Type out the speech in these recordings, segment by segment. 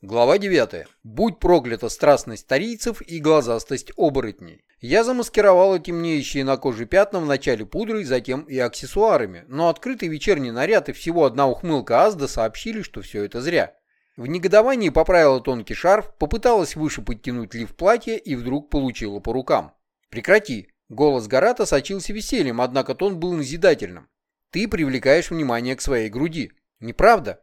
Глава 9. Будь проклята страстность старийцев и глазастость оборотней. Я замаскировала темнеющие на коже пятна вначале пудрой, затем и аксессуарами, но открытый вечерний наряд и всего одна ухмылка Азда сообщили, что все это зря. В негодовании поправила тонкий шарф, попыталась выше подтянуть лиф платья и вдруг получила по рукам. «Прекрати!» Голос Гарата сочился весельем, однако тон был назидательным. «Ты привлекаешь внимание к своей груди. Неправда?»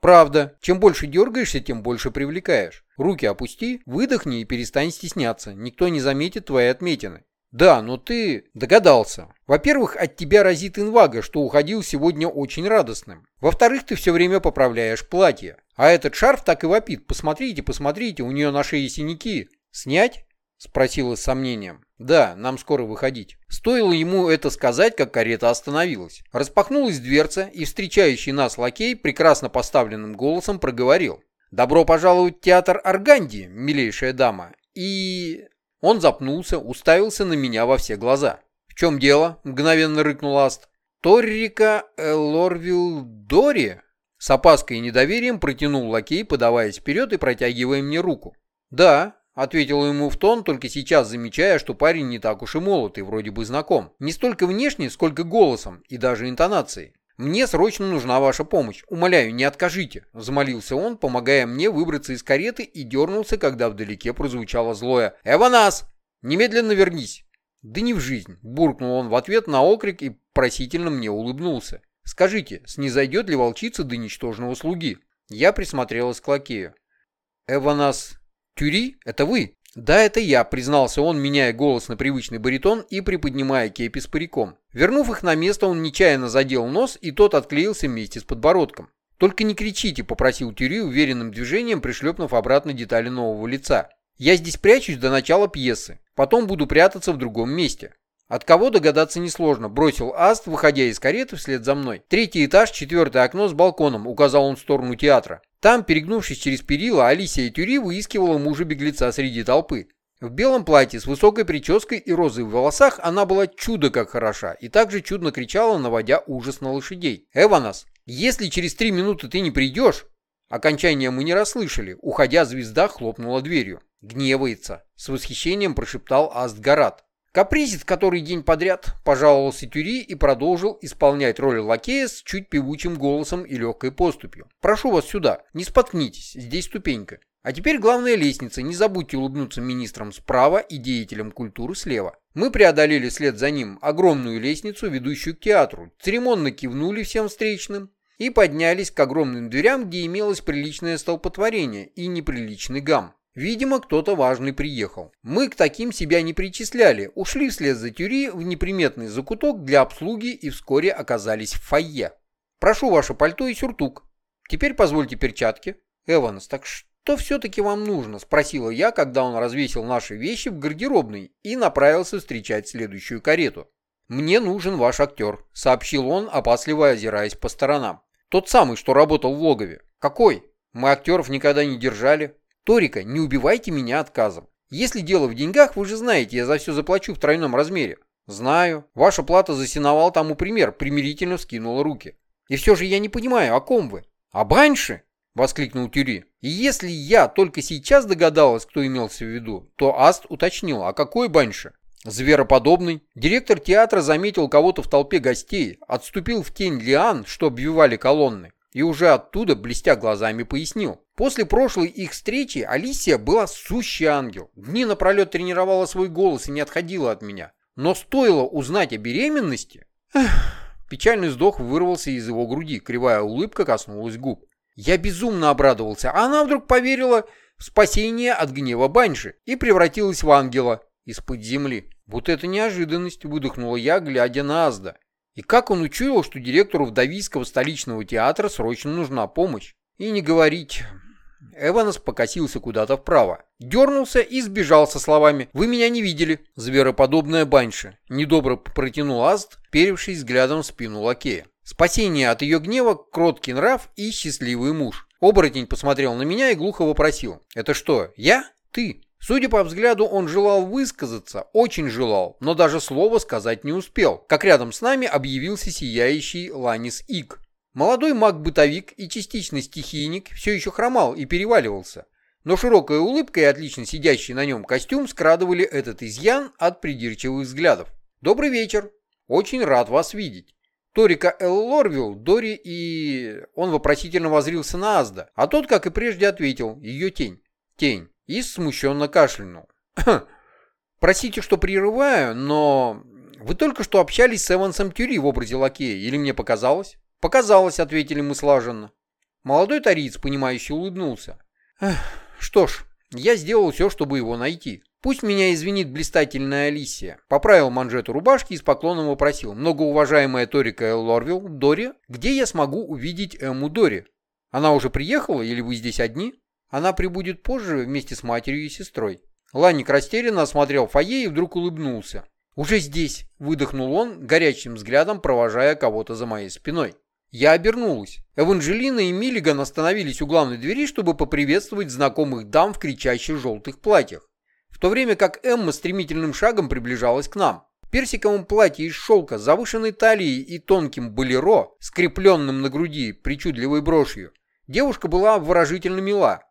Правда, чем больше дергаешься, тем больше привлекаешь. Руки опусти, выдохни и перестань стесняться. Никто не заметит твои отметины. Да, но ты догадался. Во-первых, от тебя разит инвага, что уходил сегодня очень радостным. Во-вторых, ты все время поправляешь платье. А этот шарф так и вопит. Посмотрите, посмотрите, у нее на шее синяки. Снять? Спросила с сомнением. «Да, нам скоро выходить». Стоило ему это сказать, как карета остановилась. Распахнулась дверца, и встречающий нас лакей прекрасно поставленным голосом проговорил. «Добро пожаловать в театр Арганди, милейшая дама». И... Он запнулся, уставился на меня во все глаза. «В чем дело?» — мгновенно рыкнул Аст. «Торрика Элорвилл Дори?» С опаской и недоверием протянул лакей, подаваясь вперед и протягивая мне руку. «Да, Ответил ему в тон, только сейчас замечая, что парень не так уж и молод и вроде бы знаком. Не столько внешне, сколько голосом и даже интонацией. «Мне срочно нужна ваша помощь. Умоляю, не откажите», — взмолился он, помогая мне выбраться из кареты и дернулся, когда вдалеке прозвучало злое «Эванас! Немедленно вернись!» «Да не в жизнь!» — буркнул он в ответ на окрик и просительно мне улыбнулся. «Скажите, снизойдет ли волчица до ничтожного слуги?» Я присмотрелась к лакею. «Эванас «Тюри, это вы?» «Да, это я», — признался он, меняя голос на привычный баритон и приподнимая кепи с париком. Вернув их на место, он нечаянно задел нос, и тот отклеился вместе с подбородком. «Только не кричите», — попросил Тюри уверенным движением, пришлепнув обратно детали нового лица. «Я здесь прячусь до начала пьесы. Потом буду прятаться в другом месте». От кого догадаться несложно, бросил Аст, выходя из кареты вслед за мной. Третий этаж, четвертое окно с балконом, указал он в сторону театра. Там, перегнувшись через перила, Алисия Тюри выискивала мужа-беглеца среди толпы. В белом платье с высокой прической и розой в волосах она была чудо как хороша и также чудно кричала, наводя ужас на лошадей. «Эванас, если через три минуты ты не придешь...» Окончание мы не расслышали. Уходя, звезда хлопнула дверью. «Гневается», — с восхищением прошептал Астгарат. Капризит который день подряд, пожаловался Тюри и продолжил исполнять роль лакея с чуть певучим голосом и легкой поступью. «Прошу вас сюда, не споткнитесь, здесь ступенька. А теперь главная лестница, не забудьте улыбнуться министрам справа и деятелям культуры слева». Мы преодолели след за ним огромную лестницу, ведущую к театру, церемонно кивнули всем встречным и поднялись к огромным дверям, где имелось приличное столпотворение и неприличный гам. Видимо, кто-то важный приехал. Мы к таким себя не причисляли, ушли вслед за тюри в неприметный закуток для обслуги и вскоре оказались в фойе. Прошу ваше пальто и сюртук. Теперь позвольте перчатки. Эванс, так что все-таки вам нужно? Спросила я, когда он развесил наши вещи в гардеробной и направился встречать следующую карету. «Мне нужен ваш актер», — сообщил он, опасливо озираясь по сторонам. «Тот самый, что работал в логове». «Какой? Мы актеров никогда не держали». Торика, не убивайте меня отказом. Если дело в деньгах, вы же знаете, я за все заплачу в тройном размере. Знаю. Ваша плата за сеновал тому пример, примирительно вскинула руки. И все же я не понимаю, о ком вы? О Банше? Воскликнул Тюри. И если я только сейчас догадалась, кто имелся в виду, то Аст уточнил, а какой Банше? Звероподобный. Директор театра заметил кого-то в толпе гостей, отступил в тень лиан, что обвивали колонны и уже оттуда, блестя глазами, пояснил. После прошлой их встречи Алисия была сущий ангел. Дни напролет тренировала свой голос и не отходила от меня. Но стоило узнать о беременности... Эх, печальный вздох вырвался из его груди, кривая улыбка коснулась губ. Я безумно обрадовался, а она вдруг поверила в спасение от гнева Банши и превратилась в ангела из-под земли. Вот это неожиданность, выдохнула я, глядя на Азда. И как он учуял, что директору Вдовийского столичного театра срочно нужна помощь? И не говорить... Эванс покосился куда-то вправо, дернулся и сбежал со словами «Вы меня не видели, звероподобная баньша». Недобро протянул Аст, перевшись взглядом в спину лакея. Спасение от ее гнева, кроткий нрав и счастливый муж. Оборотень посмотрел на меня и глухо вопросил «Это что, я? Ты?» Судя по взгляду, он желал высказаться, очень желал, но даже слова сказать не успел, как рядом с нами объявился сияющий Ланис Ик. Молодой маг-бытовик и частично стихийник все еще хромал и переваливался, но широкая улыбка и отлично сидящий на нем костюм скрадывали этот изъян от придирчивых взглядов. «Добрый вечер. Очень рад вас видеть». Торика Эл Лорвилл, Дори и... Он вопросительно возрился на Азда, а тот, как и прежде, ответил «Ее тень». «Тень». И смущенно кашлянул. «Простите, что прерываю, но... Вы только что общались с Эвансом Тюри в образе лакея, или мне показалось?» «Показалось», — ответили мы слаженно. Молодой тариц, понимающий, улыбнулся. «Что ж, я сделал все, чтобы его найти. Пусть меня извинит блистательная Алисия. Поправил манжету рубашки и с поклоном вопросил. Многоуважаемая Торика Лорвилл, Дори, где я смогу увидеть Эму Дори? Она уже приехала или вы здесь одни? Она прибудет позже вместе с матерью и сестрой. Ланник растерянно осмотрел фойе и вдруг улыбнулся. «Уже здесь!» – выдохнул он, горячим взглядом провожая кого-то за моей спиной. Я обернулась. Эванжелина и Миллиган остановились у главной двери, чтобы поприветствовать знакомых дам в кричащих желтых платьях в то время как Эмма стремительным шагом приближалась к нам. В персиковом платье из шелка, завышенной талией и тонким болеро, скрепленным на груди причудливой брошью, девушка была выражительно мила.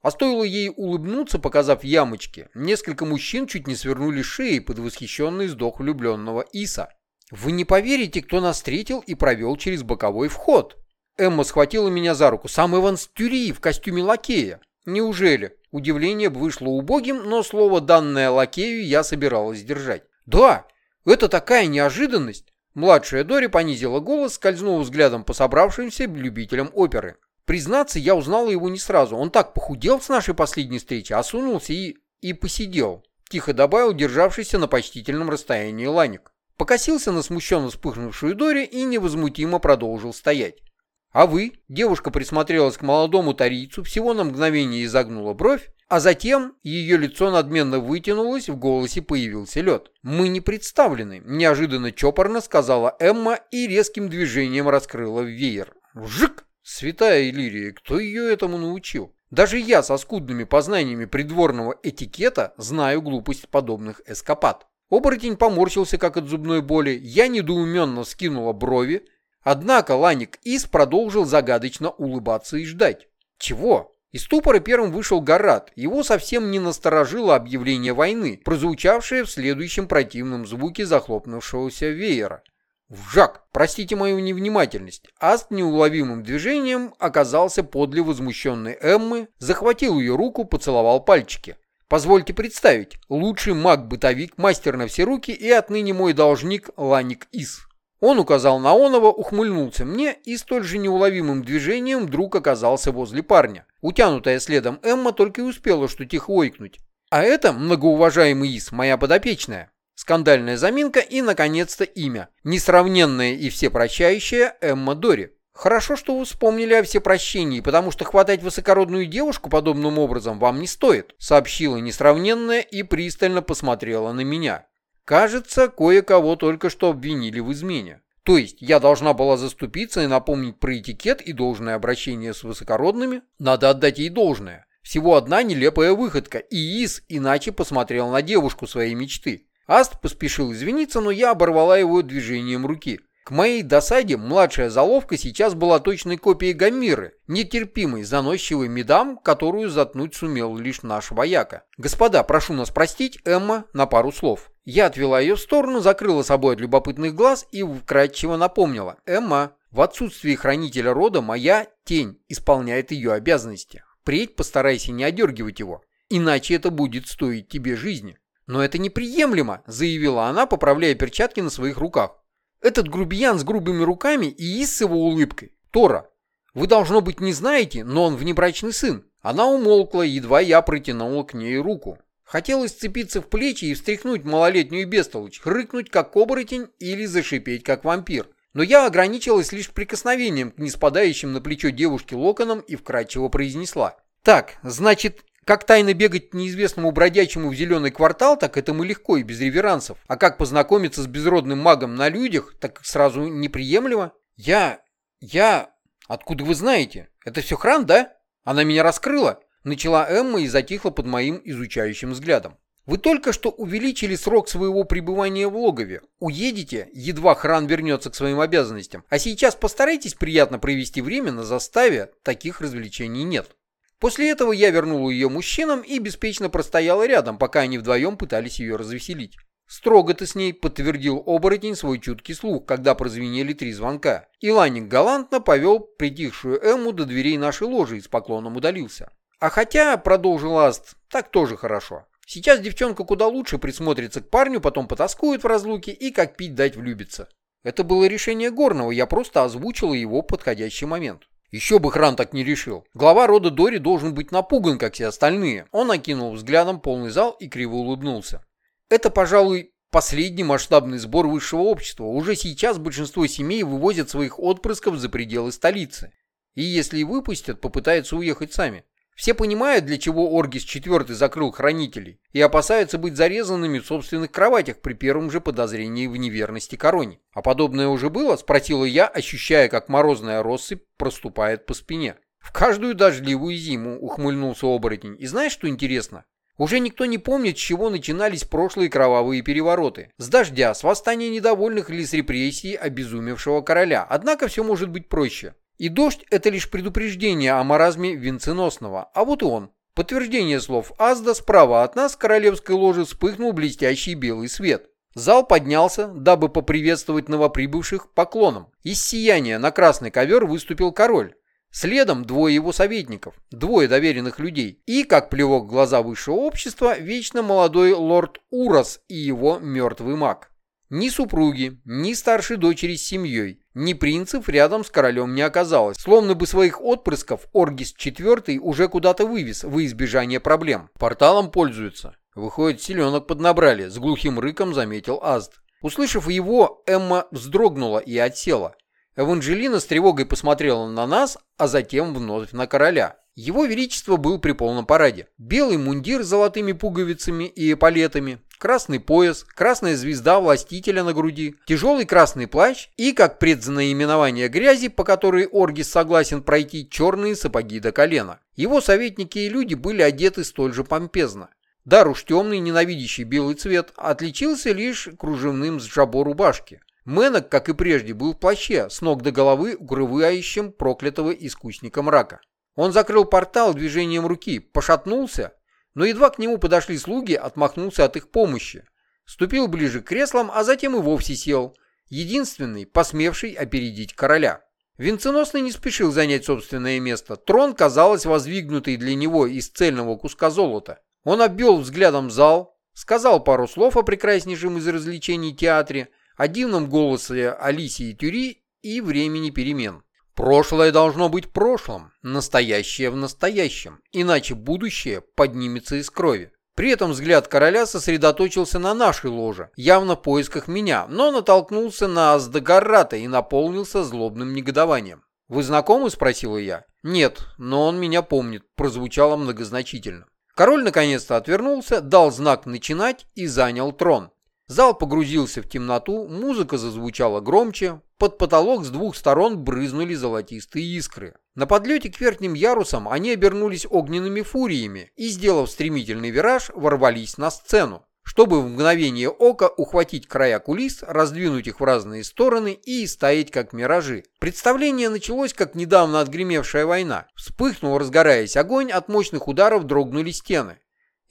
А стоило ей улыбнуться, показав ямочки, несколько мужчин чуть не свернули шеи под восхищенный вздох влюбленного Иса. «Вы не поверите, кто нас встретил и провел через боковой вход!» Эмма схватила меня за руку. «Сам Иван Стюри в костюме лакея!» «Неужели?» Удивление вышло убогим, но слово, данное лакею, я собиралась держать. «Да, это такая неожиданность!» Младшая Дори понизила голос, скользнула взглядом по собравшимся любителям оперы. Признаться, я узнала его не сразу. Он так похудел с нашей последней встречи, осунулся и... и посидел. Тихо добавил державшийся на почтительном расстоянии Ланик. Покосился на смущенно вспыхнувшую Дори и невозмутимо продолжил стоять. «А вы?» Девушка присмотрелась к молодому тарийцу, всего на мгновение изогнула бровь, а затем ее лицо надменно вытянулось, в голосе появился лед. «Мы не представлены», — неожиданно чопорно сказала Эмма и резким движением раскрыла веер. «Вжик!» Святая Иллирия, кто ее этому научил? Даже я со скудными познаниями придворного этикета знаю глупость подобных эскапад. Оборотень поморщился, как от зубной боли. Я недоуменно скинула брови, Однако Ланик Ис продолжил загадочно улыбаться и ждать. Чего? Из ступора первым вышел Гарат. Его совсем не насторожило объявление войны, прозвучавшее в следующем противном звуке захлопнувшегося веера. «Вжак! Простите мою невнимательность!» Аст неуловимым движением оказался подле возмущенной Эммы, захватил ее руку, поцеловал пальчики. «Позвольте представить, лучший маг-бытовик, мастер на все руки и отныне мой должник Ланик Ис». Он указал на Онова, ухмыльнулся мне и столь же неуловимым движением вдруг оказался возле парня. Утянутая следом Эмма только и успела что тихо ойкнуть. А это, многоуважаемый Ис, моя подопечная. Скандальная заминка и, наконец-то, имя. Несравненная и всепрощающая Эмма Дори. Хорошо, что вы вспомнили о всепрощении, потому что хватать высокородную девушку подобным образом вам не стоит, сообщила несравненная и пристально посмотрела на меня. Кажется, кое-кого только что обвинили в измене. То есть я должна была заступиться и напомнить про этикет и должное обращение с высокородными? Надо отдать ей должное. Всего одна нелепая выходка, и Ис иначе посмотрел на девушку своей мечты. Аст поспешил извиниться, но я оборвала его движением руки. К моей досаде младшая заловка сейчас была точной копией Гамиры, нетерпимой, заносчивой медам, которую заткнуть сумел лишь наш вояка. «Господа, прошу нас простить, Эмма, на пару слов». Я отвела ее в сторону, закрыла собой от любопытных глаз и вкратчиво напомнила. «Эмма, в отсутствии хранителя рода моя тень исполняет ее обязанности. Впредь постарайся не одергивать его, иначе это будет стоить тебе жизни». «Но это неприемлемо», — заявила она, поправляя перчатки на своих руках. Этот грубиян с грубыми руками и с его улыбкой. Тора, вы, должно быть, не знаете, но он внебрачный сын. Она умолкла, едва я протянула к ней руку. Хотелось сцепиться в плечи и встряхнуть малолетнюю бестолочь, хрыкнуть как оборотень или зашипеть как вампир. Но я ограничилась лишь прикосновением к неспадающим на плечо девушки локоном и вкрадчиво произнесла. «Так, значит, как тайно бегать неизвестному бродячему в зеленый квартал, так это мы легко и без реверансов. А как познакомиться с безродным магом на людях, так сразу неприемлемо. Я... я... Откуда вы знаете? Это все хран, да? Она меня раскрыла. Начала Эмма и затихла под моим изучающим взглядом. Вы только что увеличили срок своего пребывания в логове. Уедете, едва хран вернется к своим обязанностям. А сейчас постарайтесь приятно провести время на заставе, таких развлечений нет. После этого я вернул ее мужчинам и беспечно простояла рядом, пока они вдвоем пытались ее развеселить. «Строго ты с ней», — подтвердил оборотень свой чуткий слух, когда прозвенели три звонка. И Ланник галантно повел притихшую Эмму до дверей нашей ложи и с поклоном удалился. «А хотя», — продолжил Аст, — «так тоже хорошо. Сейчас девчонка куда лучше присмотрится к парню, потом потаскует в разлуке и как пить дать влюбится». Это было решение Горного, я просто озвучила его подходящий момент. Еще бы Хран так не решил. Глава рода Дори должен быть напуган, как все остальные. Он окинул взглядом полный зал и криво улыбнулся. Это, пожалуй, последний масштабный сбор высшего общества. Уже сейчас большинство семей вывозят своих отпрысков за пределы столицы. И если выпустят, попытаются уехать сами. Все понимают, для чего Оргис IV закрыл хранителей, и опасаются быть зарезанными в собственных кроватях при первом же подозрении в неверности короне. А подобное уже было, спросила я, ощущая, как морозная россыпь проступает по спине. В каждую дождливую зиму ухмыльнулся оборотень. И знаешь, что интересно? Уже никто не помнит, с чего начинались прошлые кровавые перевороты. С дождя, с восстания недовольных или с репрессий обезумевшего короля. Однако все может быть проще. И дождь – это лишь предупреждение о маразме венценосного. А вот и он. Подтверждение слов Азда справа от нас королевской ложи вспыхнул блестящий белый свет. Зал поднялся, дабы поприветствовать новоприбывших поклоном. Из сияния на красный ковер выступил король. Следом двое его советников, двое доверенных людей. И, как плевок в глаза высшего общества, вечно молодой лорд Урос и его мертвый маг. Ни супруги, ни старшей дочери с семьей, ни принцев рядом с королем не оказалось, словно бы своих отпрысков Оргис IV уже куда-то вывез во избежание проблем. Порталом пользуются. Выходит, селенок поднабрали, с глухим рыком заметил Азд. Услышав его, Эмма вздрогнула и отсела. Эванжелина с тревогой посмотрела на нас, а затем вновь на короля. Его Величество был при полном параде. Белый мундир с золотыми пуговицами и эполетами, красный пояс, красная звезда властителя на груди, тяжелый красный плащ и, как предзнаименование грязи, по которой Оргис согласен пройти, черные сапоги до колена. Его советники и люди были одеты столь же помпезно. Дар уж темный, ненавидящий белый цвет, отличился лишь кружевным с жабо рубашки. Мэнок, как и прежде, был в плаще, с ног до головы укрывающим проклятого искусника мрака. Он закрыл портал движением руки, пошатнулся но едва к нему подошли слуги, отмахнулся от их помощи. Ступил ближе к креслам, а затем и вовсе сел, единственный, посмевший опередить короля. Венценосный не спешил занять собственное место. Трон, казалось, воздвигнутый для него из цельного куска золота. Он обвел взглядом зал, сказал пару слов о прекраснейшем из развлечений театре, о дивном голосе Алисии Тюри и времени перемен. Прошлое должно быть прошлым, настоящее в настоящем, иначе будущее поднимется из крови. При этом взгляд короля сосредоточился на нашей ложе, явно в поисках меня, но натолкнулся на Аздегаррата и наполнился злобным негодованием. «Вы знакомы?» – спросила я. «Нет, но он меня помнит», – прозвучало многозначительно. Король наконец-то отвернулся, дал знак начинать и занял трон. Зал погрузился в темноту, музыка зазвучала громче, под потолок с двух сторон брызнули золотистые искры. На подлете к верхним ярусам они обернулись огненными фуриями и, сделав стремительный вираж, ворвались на сцену, чтобы в мгновение ока ухватить края кулис, раздвинуть их в разные стороны и истаять как миражи. Представление началось, как недавно отгремевшая война. Вспыхнул, разгораясь огонь, от мощных ударов дрогнули стены.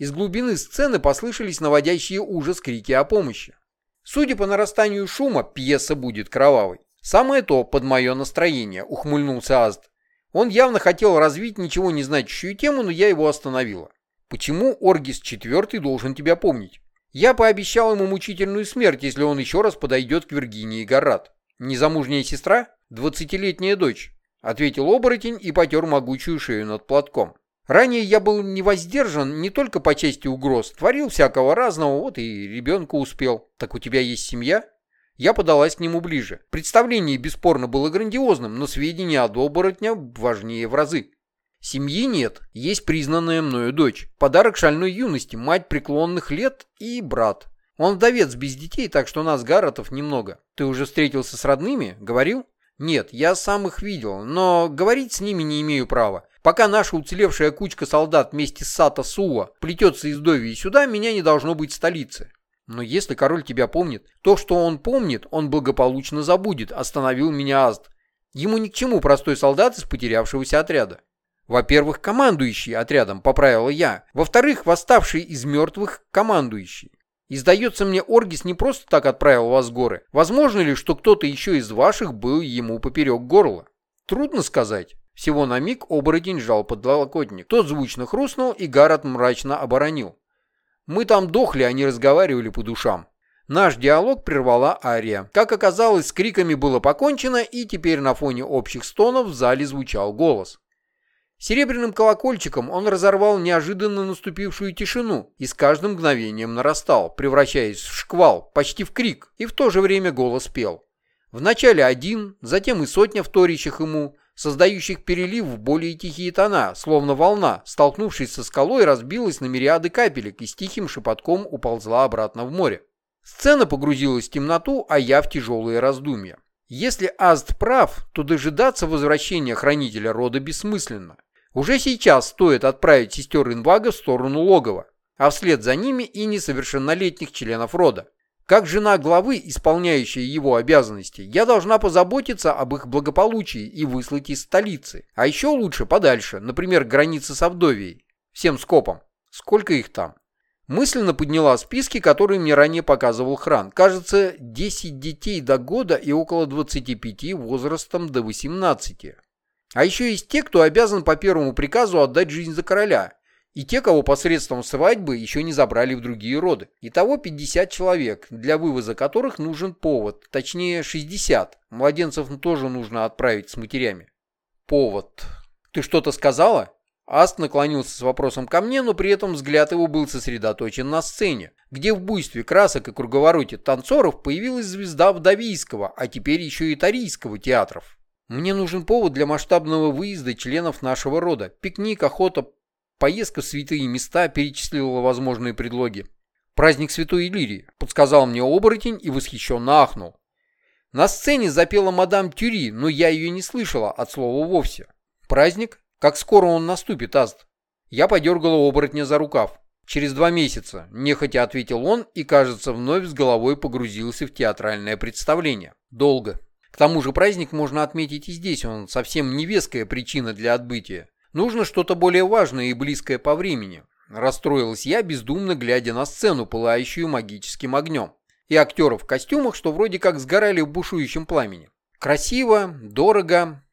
Из глубины сцены послышались наводящие ужас крики о помощи. Судя по нарастанию шума, пьеса будет кровавой. Самое то под мое настроение, ухмыльнулся Азд. Он явно хотел развить ничего не значащую тему, но я его остановила. Почему Оргис IV должен тебя помнить? Я пообещал ему мучительную смерть, если он еще раз подойдет к Виргинии Гаррат. Незамужняя сестра? Двадцатилетняя дочь, ответил оборотень и потер могучую шею над платком. Ранее я был не воздержан не только по части угроз, творил всякого разного, вот и ребенка успел. Так у тебя есть семья? Я подалась к нему ближе. Представление бесспорно было грандиозным, но сведения о оборотня важнее в разы. Семьи нет, есть признанная мною дочь. Подарок шальной юности, мать преклонных лет и брат. Он вдовец без детей, так что нас Гаротов немного. Ты уже встретился с родными? Говорил? Нет, я сам их видел, но говорить с ними не имею права. Пока наша уцелевшая кучка солдат вместе с Сата Суа плетется из Довии сюда, меня не должно быть в столице. Но если король тебя помнит, то, что он помнит, он благополучно забудет, остановил меня Аст. Ему ни к чему простой солдат из потерявшегося отряда. Во-первых, командующий отрядом, поправила я. Во-вторых, восставший из мертвых командующий. И сдается мне, Оргис не просто так отправил вас в горы. Возможно ли, что кто-то еще из ваших был ему поперек горла? Трудно сказать. Всего на миг оборотень жал под локотник. Тот звучно хрустнул, и Гаррет мрачно оборонил. Мы там дохли, а не разговаривали по душам. Наш диалог прервала Ария. Как оказалось, с криками было покончено, и теперь на фоне общих стонов в зале звучал голос. Серебряным колокольчиком он разорвал неожиданно наступившую тишину и с каждым мгновением нарастал, превращаясь в шквал, почти в крик, и в то же время голос пел. Вначале один, затем и сотня вторящих ему, создающих перелив в более тихие тона, словно волна, столкнувшись со скалой, разбилась на мириады капелек и с тихим шепотком уползла обратно в море. Сцена погрузилась в темноту, а я в тяжелые раздумья. Если Аст прав, то дожидаться возвращения хранителя рода бессмысленно. Уже сейчас стоит отправить сестер Инвага в сторону логова, а вслед за ними и несовершеннолетних членов рода. Как жена главы, исполняющая его обязанности, я должна позаботиться об их благополучии и выслать из столицы. А еще лучше подальше, например, границы с Авдовией. Всем скопом. Сколько их там? Мысленно подняла списки, которые мне ранее показывал Хран. Кажется, 10 детей до года и около 25 возрастом до 18. А еще есть те, кто обязан по первому приказу отдать жизнь за короля. И те, кого посредством свадьбы еще не забрали в другие роды. Итого 50 человек, для вывоза которых нужен повод, точнее 60. Младенцев тоже нужно отправить с матерями. Повод. Ты что-то сказала? Аст наклонился с вопросом ко мне, но при этом взгляд его был сосредоточен на сцене, где в буйстве красок и круговороте танцоров появилась звезда Вдовийского, а теперь еще и Тарийского театров. Мне нужен повод для масштабного выезда членов нашего рода. Пикник, охота, Поездка в святые места перечислила возможные предлоги. «Праздник Святой Иллирии», — подсказал мне оборотень и восхищенно ахнул. На сцене запела мадам Тюри, но я ее не слышала от слова вовсе. «Праздник? Как скоро он наступит, Аст?» Я подергала оборотня за рукав. «Через два месяца», — нехотя ответил он и, кажется, вновь с головой погрузился в театральное представление. «Долго. К тому же праздник можно отметить и здесь, он совсем невеская причина для отбытия. Нужно что-то более важное и близкое по времени. Расстроилась я, бездумно глядя на сцену, пылающую магическим огнем. И актеров в костюмах, что вроде как сгорали в бушующем пламени. Красиво, дорого,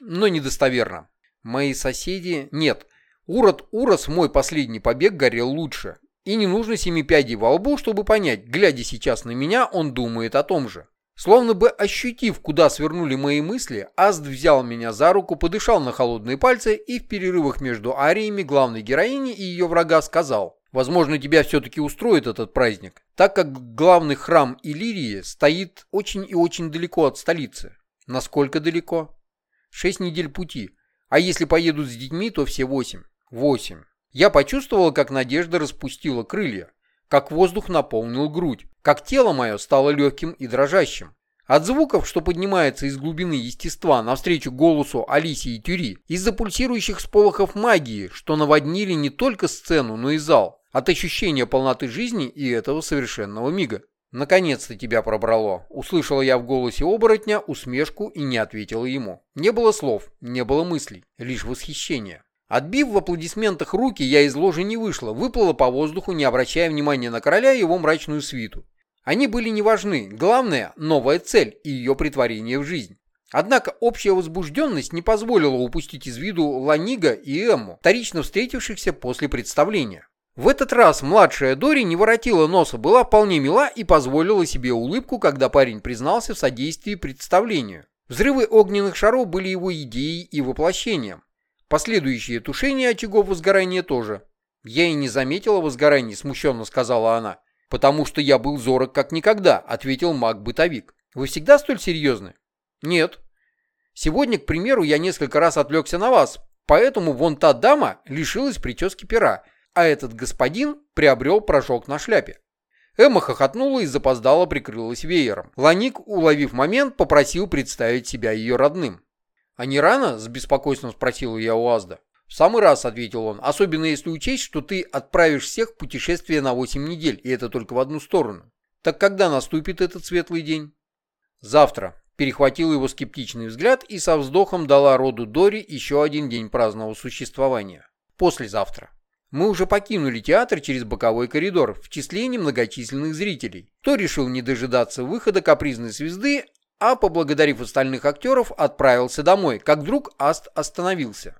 но недостоверно. Мои соседи... Нет. Урод Урос мой последний побег горел лучше. И не нужно семи пядей во лбу, чтобы понять, глядя сейчас на меня, он думает о том же. Словно бы ощутив, куда свернули мои мысли, Аст взял меня за руку, подышал на холодные пальцы и в перерывах между ариями главной героини и ее врага сказал «Возможно, тебя все-таки устроит этот праздник, так как главный храм Иллирии стоит очень и очень далеко от столицы». «Насколько далеко?» «Шесть недель пути. А если поедут с детьми, то все восемь». «Восемь». Я почувствовал, как надежда распустила крылья как воздух наполнил грудь, как тело мое стало легким и дрожащим. От звуков, что поднимается из глубины естества навстречу голосу Алисии и Тюри, из-за пульсирующих сполохов магии, что наводнили не только сцену, но и зал, от ощущения полноты жизни и этого совершенного мига. «Наконец-то тебя пробрало!» Услышала я в голосе оборотня усмешку и не ответила ему. Не было слов, не было мыслей, лишь восхищение. Отбив в аплодисментах руки, я из ложи не вышла, выплыла по воздуху, не обращая внимания на короля и его мрачную свиту. Они были не важны, главное – новая цель и ее притворение в жизнь. Однако общая возбужденность не позволила упустить из виду Ланига и Эмму, вторично встретившихся после представления. В этот раз младшая Дори не воротила носа, была вполне мила и позволила себе улыбку, когда парень признался в содействии представлению. Взрывы огненных шаров были его идеей и воплощением. Последующее тушение очагов возгорания тоже. Я и не заметила возгораний, смущенно сказала она. Потому что я был зорок как никогда, ответил маг-бытовик. Вы всегда столь серьезны? Нет. Сегодня, к примеру, я несколько раз отвлекся на вас, поэтому вон та дама лишилась прически пера, а этот господин приобрел прожог на шляпе. Эмма хохотнула и запоздала прикрылась веером. Ланик, уловив момент, попросил представить себя ее родным. «А не рано?» — с беспокойством спросила я у Азда. «В самый раз», — ответил он, — «особенно если учесть, что ты отправишь всех в путешествие на 8 недель, и это только в одну сторону. Так когда наступит этот светлый день?» «Завтра», — перехватил его скептичный взгляд и со вздохом дала роду Дори еще один день праздного существования. «Послезавтра». Мы уже покинули театр через боковой коридор в числе немногочисленных зрителей. Кто решил не дожидаться выхода капризной звезды, а, поблагодарив остальных актеров, отправился домой, как вдруг Аст остановился.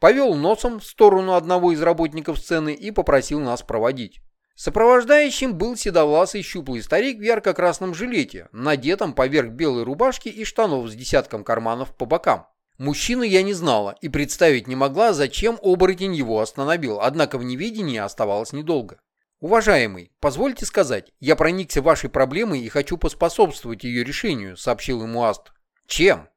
Повел носом в сторону одного из работников сцены и попросил нас проводить. Сопровождающим был седовласый щуплый старик в ярко-красном жилете, надетом поверх белой рубашки и штанов с десятком карманов по бокам. Мужчину я не знала и представить не могла, зачем оборотень его остановил, однако в неведении оставалось недолго. «Уважаемый, позвольте сказать, я проникся вашей проблемой и хочу поспособствовать ее решению», — сообщил ему Аст. «Чем?»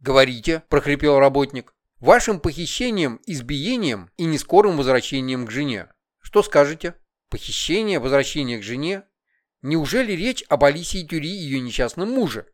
«Говорите», — прохрипел работник. «Вашим похищением, избиением и нескорым возвращением к жене. Что скажете? Похищение, возвращение к жене? Неужели речь об Алисии Тюри и ее несчастном муже?»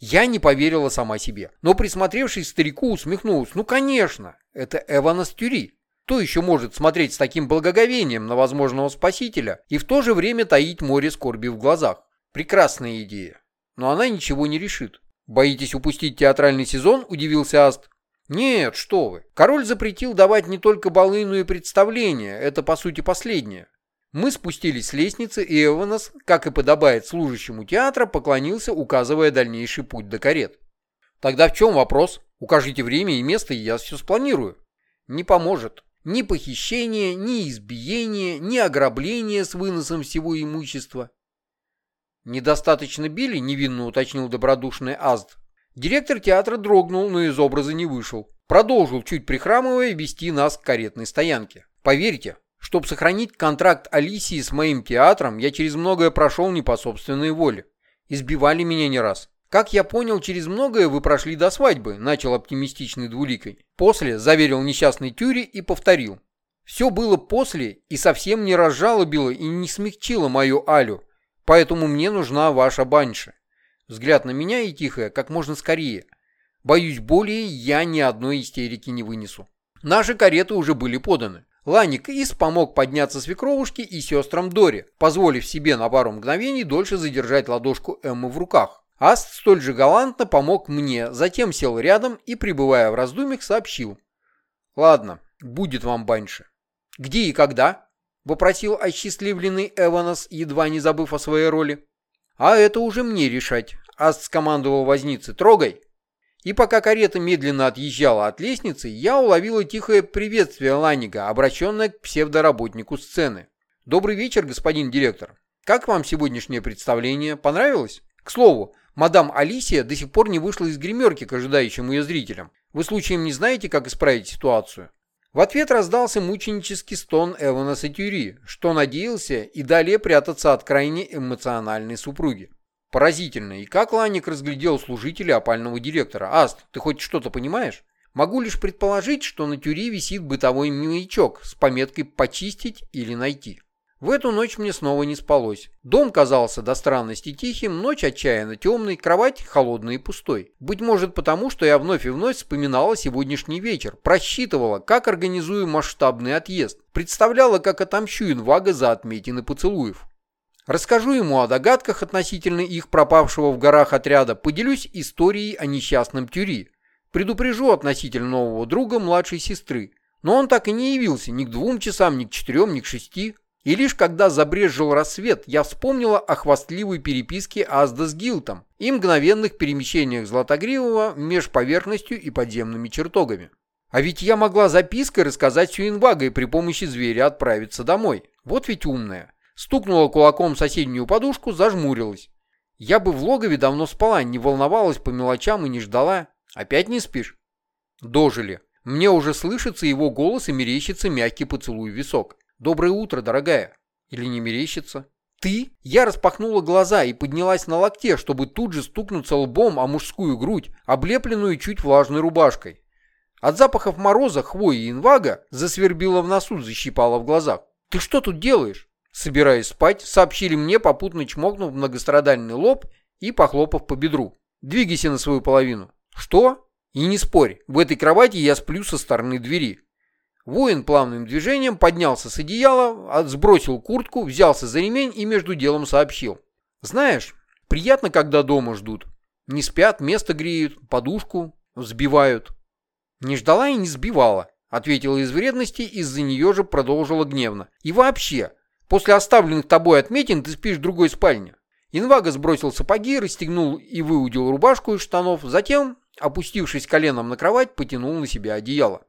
Я не поверила сама себе, но присмотревшись старику, усмехнулась. Ну, конечно, это Эванас Тюри. Кто еще может смотреть с таким благоговением на возможного спасителя и в то же время таить море скорби в глазах? Прекрасная идея. Но она ничего не решит. Боитесь упустить театральный сезон? Удивился Аст. Нет, что вы. Король запретил давать не только балы, но и представления. Это, по сути, последнее. Мы спустились с лестницы, и Эванос, как и подобает служащему театра, поклонился, указывая дальнейший путь до карет. «Тогда в чем вопрос? Укажите время и место, и я все спланирую». «Не поможет. Ни похищение, ни избиение, ни ограбление с выносом всего имущества». «Недостаточно били?» — невинно уточнил добродушный Азд. Директор театра дрогнул, но из образа не вышел. Продолжил, чуть прихрамывая, вести нас к каретной стоянке. «Поверьте, чтобы сохранить контракт Алисии с моим театром, я через многое прошел не по собственной воле. Избивали меня не раз. Как я понял, через многое вы прошли до свадьбы, начал оптимистичный двуликой. После заверил несчастный Тюри и повторил. Все было после и совсем не разжалобило и не смягчило мою Алю, поэтому мне нужна ваша баньша. Взгляд на меня и тихое, как можно скорее. Боюсь, более я ни одной истерики не вынесу. Наши кареты уже были поданы. Ланик Ис помог подняться свекровушке и сестрам Дори, позволив себе на пару мгновений дольше задержать ладошку Эммы в руках. Аст столь же галантно помог мне, затем сел рядом и, пребывая в раздумьях, сообщил. «Ладно, будет вам баньше». «Где и когда?» — вопросил осчастливленный Эванос, едва не забыв о своей роли. «А это уже мне решать», — Аст скомандовал вознице. «Трогай». И пока карета медленно отъезжала от лестницы, я уловила тихое приветствие Ланига, обращенное к псевдоработнику сцены. «Добрый вечер, господин директор. Как вам сегодняшнее представление? Понравилось?» К слову, мадам Алисия до сих пор не вышла из гримерки к ожидающим ее зрителям. Вы случаем не знаете, как исправить ситуацию? В ответ раздался мученический стон Эвана Сатюри, что надеялся и далее прятаться от крайне эмоциональной супруги. Поразительно. И как Ланник разглядел служителя опального директора? Аст, ты хоть что-то понимаешь? Могу лишь предположить, что на тюре висит бытовой маячок с пометкой «почистить» или «найти». В эту ночь мне снова не спалось. Дом казался до странности тихим, ночь отчаянно темной, кровать холодной и пустой. Быть может потому, что я вновь и вновь вспоминала сегодняшний вечер, просчитывала, как организую масштабный отъезд, представляла, как отомщу инвага за отметины поцелуев. Расскажу ему о догадках относительно их пропавшего в горах отряда, поделюсь историей о несчастном Тюри. Предупрежу относительно нового друга младшей сестры. Но он так и не явился ни к двум часам, ни к четырем, ни к шести. И лишь когда забрезжил рассвет, я вспомнила о хвастливой переписке Азда с Гилтом и мгновенных перемещениях Златогривого меж поверхностью и подземными чертогами. А ведь я могла запиской рассказать Сюинвага и при помощи зверя отправиться домой. Вот ведь умная стукнула кулаком соседнюю подушку, зажмурилась. Я бы в логове давно спала, не волновалась по мелочам и не ждала. Опять не спишь? Дожили. Мне уже слышится его голос и мерещится мягкий поцелуй в висок. Доброе утро, дорогая. Или не мерещится? Ты? Я распахнула глаза и поднялась на локте, чтобы тут же стукнуться лбом о мужскую грудь, облепленную чуть влажной рубашкой. От запахов мороза, хвои и инвага засвербило в носу, защипало в глазах. Ты что тут делаешь? Собираясь спать, сообщили мне, попутно чмокнув многострадальный лоб и похлопав по бедру. «Двигайся на свою половину». «Что?» «И не спорь, в этой кровати я сплю со стороны двери». Воин плавным движением поднялся с одеяла, сбросил куртку, взялся за ремень и между делом сообщил. «Знаешь, приятно, когда дома ждут. Не спят, место греют, подушку взбивают». «Не ждала и не сбивала», — ответила из вредности, из-за нее же продолжила гневно. «И вообще, после оставленных тобой отметин ты спишь в другой спальне». Инвага сбросил сапоги, расстегнул и выудил рубашку из штанов, затем, опустившись коленом на кровать, потянул на себя одеяло.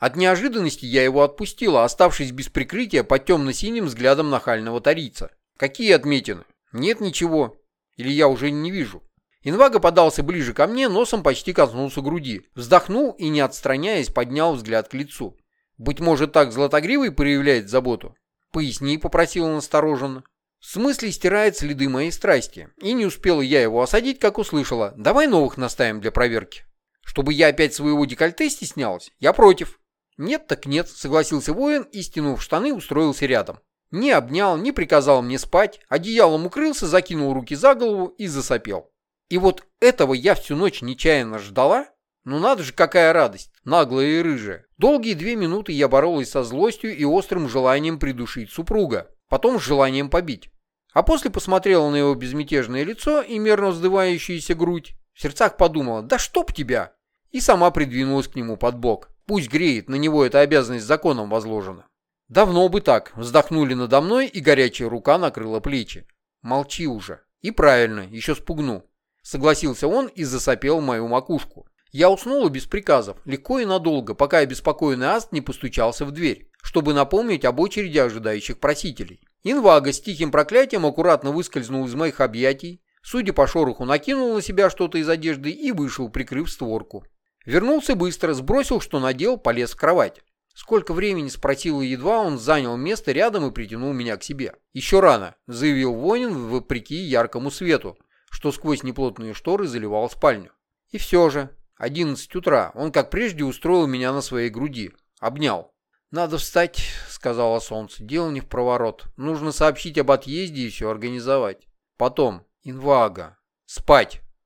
От неожиданности я его отпустила, оставшись без прикрытия под темно-синим взглядом нахального тарийца. Какие отметины? Нет ничего. Или я уже не вижу. Инвага подался ближе ко мне, носом почти коснулся груди. Вздохнул и, не отстраняясь, поднял взгляд к лицу. «Быть может, так Златогривый проявляет заботу?» «Поясни», — попросил он осторожно. В смысле стирает следы моей страсти. И не успела я его осадить, как услышала. Давай новых наставим для проверки. Чтобы я опять своего декольте стеснялась? Я против. Нет так нет, согласился воин и, стянув штаны, устроился рядом. Не обнял, не приказал мне спать, одеялом укрылся, закинул руки за голову и засопел. И вот этого я всю ночь нечаянно ждала? Ну надо же, какая радость, наглая и рыжая. Долгие две минуты я боролась со злостью и острым желанием придушить супруга потом с желанием побить. А после посмотрела на его безмятежное лицо и мерно вздывающуюся грудь. В сердцах подумала, да чтоб тебя! И сама придвинулась к нему под бок. Пусть греет, на него эта обязанность законом возложена. Давно бы так, вздохнули надо мной, и горячая рука накрыла плечи. Молчи уже. И правильно, еще спугну. Согласился он и засопел мою макушку. Я уснула без приказов, легко и надолго, пока обеспокоенный аст не постучался в дверь чтобы напомнить об очереди ожидающих просителей. Инвага с тихим проклятием аккуратно выскользнул из моих объятий, судя по шороху, накинул на себя что-то из одежды и вышел, прикрыв створку. Вернулся быстро, сбросил, что надел, полез в кровать. Сколько времени спросил едва, он занял место рядом и притянул меня к себе. «Еще рано», — заявил Вонин вопреки яркому свету, что сквозь неплотные шторы заливал спальню. И все же, 11 утра, он как прежде устроил меня на своей груди, обнял. «Надо встать», — сказала солнце. «Дело не в проворот. Нужно сообщить об отъезде и все организовать. Потом. Инвага. Спать».